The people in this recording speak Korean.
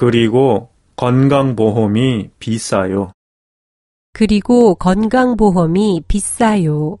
그리고 건강보험이 비싸요. 그리고 건강보험이 비싸요.